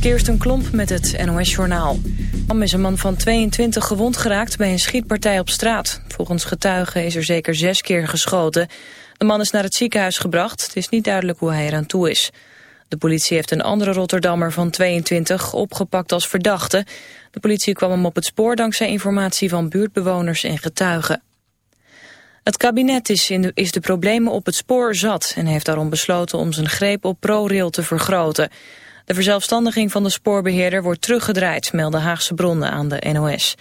Kirsten Klomp met het NOS-journaal. Am is een man van 22 gewond geraakt bij een schietpartij op straat. Volgens getuigen is er zeker zes keer geschoten. De man is naar het ziekenhuis gebracht. Het is niet duidelijk hoe hij eraan toe is. De politie heeft een andere Rotterdammer van 22 opgepakt als verdachte. De politie kwam hem op het spoor dankzij informatie van buurtbewoners en getuigen. Het kabinet is, in de, is de problemen op het spoor zat... en heeft daarom besloten om zijn greep op ProRail te vergroten. De verzelfstandiging van de spoorbeheerder wordt teruggedraaid... melden Haagse bronnen aan de NOS.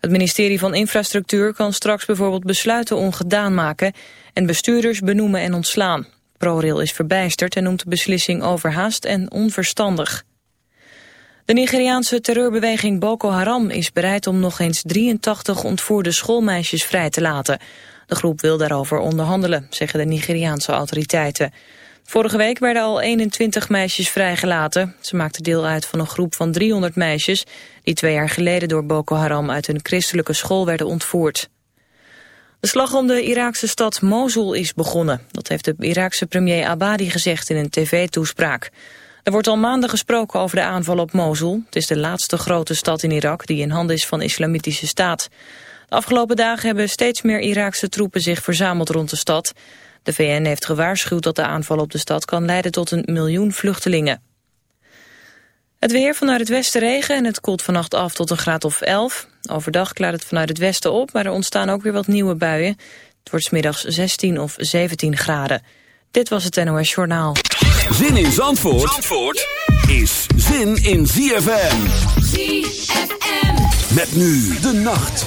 Het ministerie van Infrastructuur kan straks bijvoorbeeld besluiten ongedaan maken... en bestuurders benoemen en ontslaan. ProRail is verbijsterd en noemt de beslissing overhaast en onverstandig. De Nigeriaanse terreurbeweging Boko Haram is bereid om nog eens 83 ontvoerde schoolmeisjes vrij te laten... De groep wil daarover onderhandelen, zeggen de Nigeriaanse autoriteiten. Vorige week werden al 21 meisjes vrijgelaten. Ze maakten deel uit van een groep van 300 meisjes... die twee jaar geleden door Boko Haram uit hun christelijke school werden ontvoerd. De slag om de Iraakse stad Mosul is begonnen. Dat heeft de Iraakse premier Abadi gezegd in een tv-toespraak. Er wordt al maanden gesproken over de aanval op Mosul. Het is de laatste grote stad in Irak die in handen is van islamitische staat. De afgelopen dagen hebben steeds meer Iraakse troepen zich verzameld rond de stad. De VN heeft gewaarschuwd dat de aanval op de stad kan leiden tot een miljoen vluchtelingen. Het weer vanuit het westen regen en het koelt vannacht af tot een graad of 11. Overdag klaart het vanuit het westen op, maar er ontstaan ook weer wat nieuwe buien. Het wordt smiddags 16 of 17 graden. Dit was het NOS Journaal. Zin in Zandvoort, Zandvoort is zin in ZFM. ZFM. Met nu de nacht.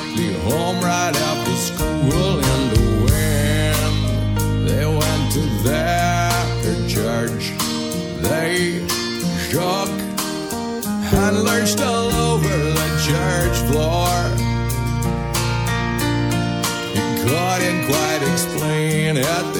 directly home right after school. And when they went to their church, they shook and lurched all over the church floor. He couldn't quite explain it,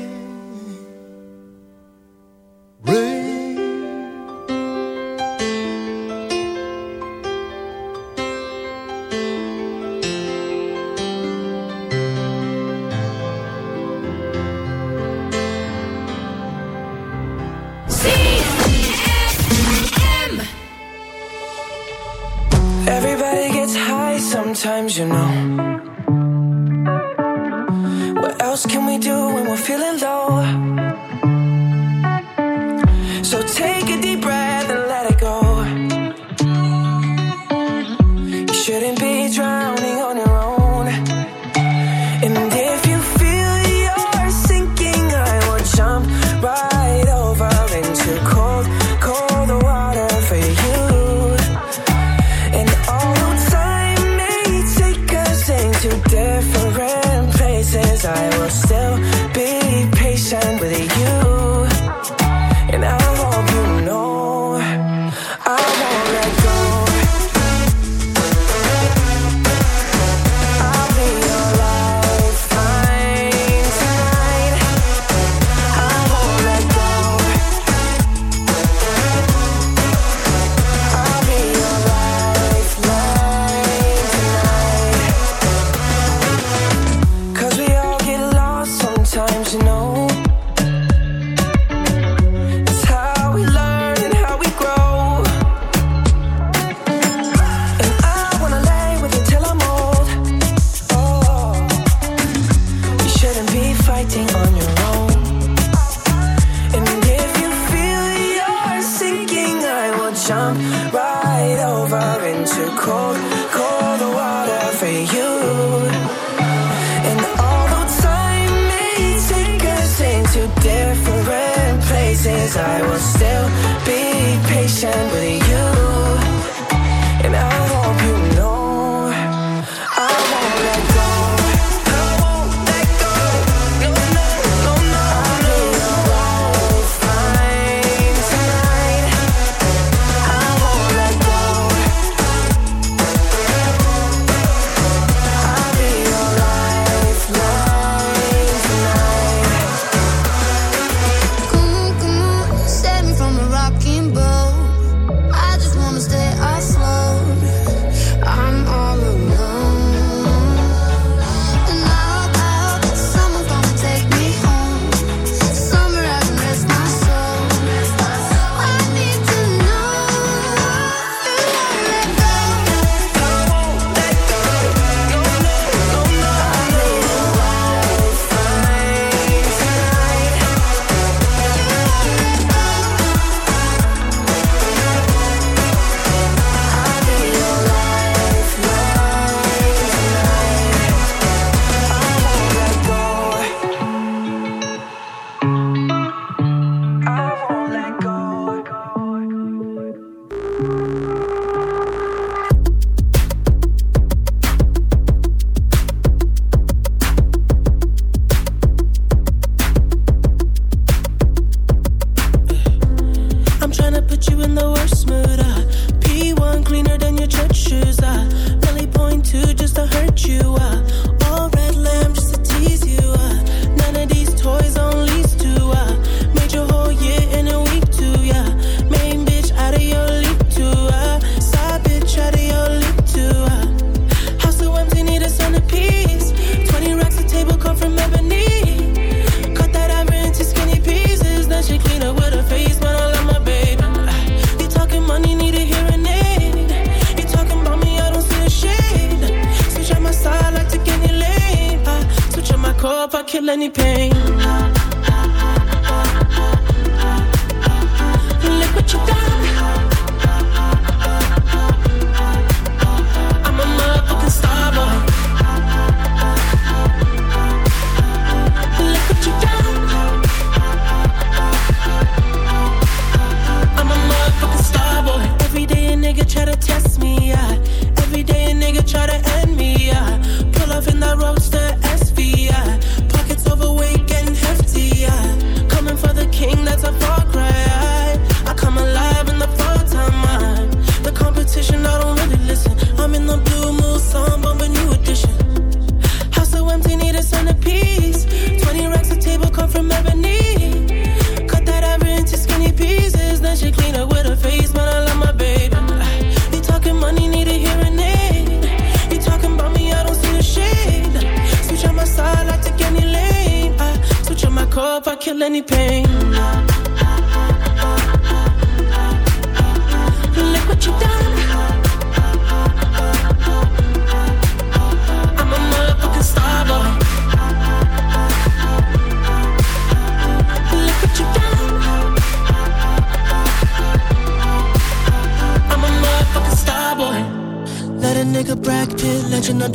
any pain.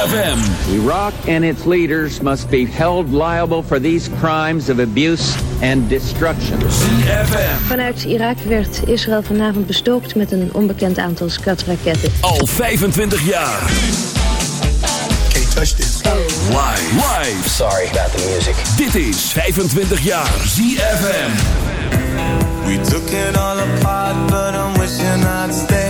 ZFM. Iraq and its leaders must be held liable for these crimes of abuse and destruction. ZFM. Vanuit Irak werd Israël vanavond bestookt met een onbekend aantal skatraketten. Al 25 jaar. Can't touch this. Live. Live. Sorry about the music. Dit is 25 jaar ZFM. We took it all apart, but I'm wishing I'd stay.